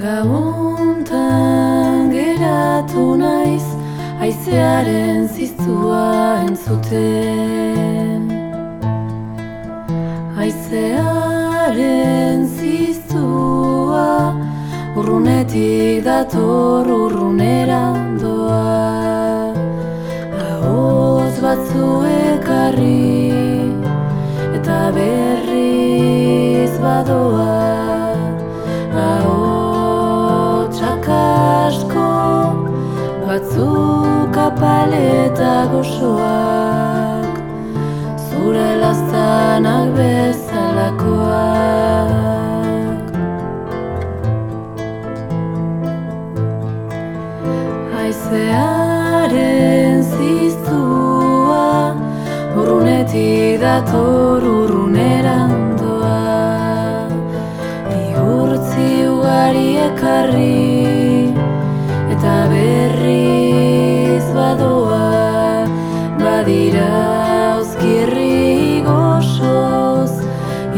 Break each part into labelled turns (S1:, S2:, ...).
S1: Gauntan geratu naiz Aizearen ziztua entzuten. Aizearen ziztua Urrunetik dator urrunetik Batzuk kapaleta gozoak Zure lastanak bezalakoak. Aizearen ziztua Urrunetik dator urruneran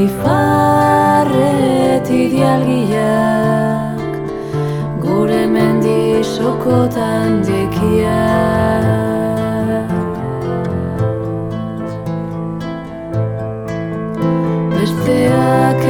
S1: Ifarret idealgiak Gure mendi sokotan dekiak Besteak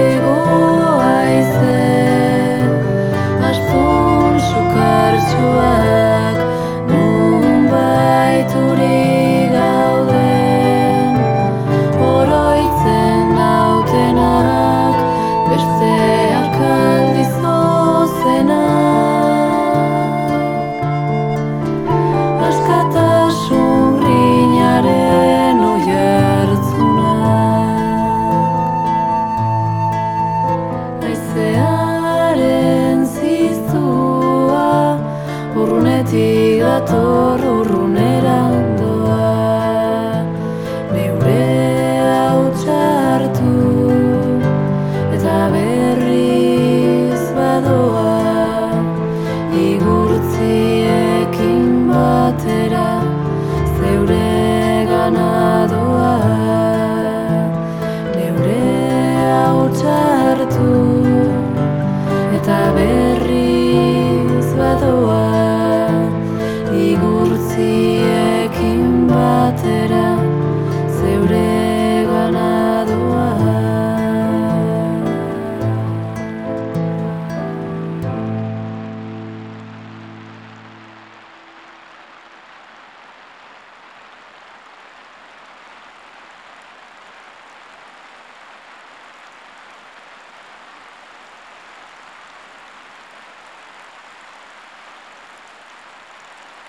S1: Aizearen ziztua Urrunetik dator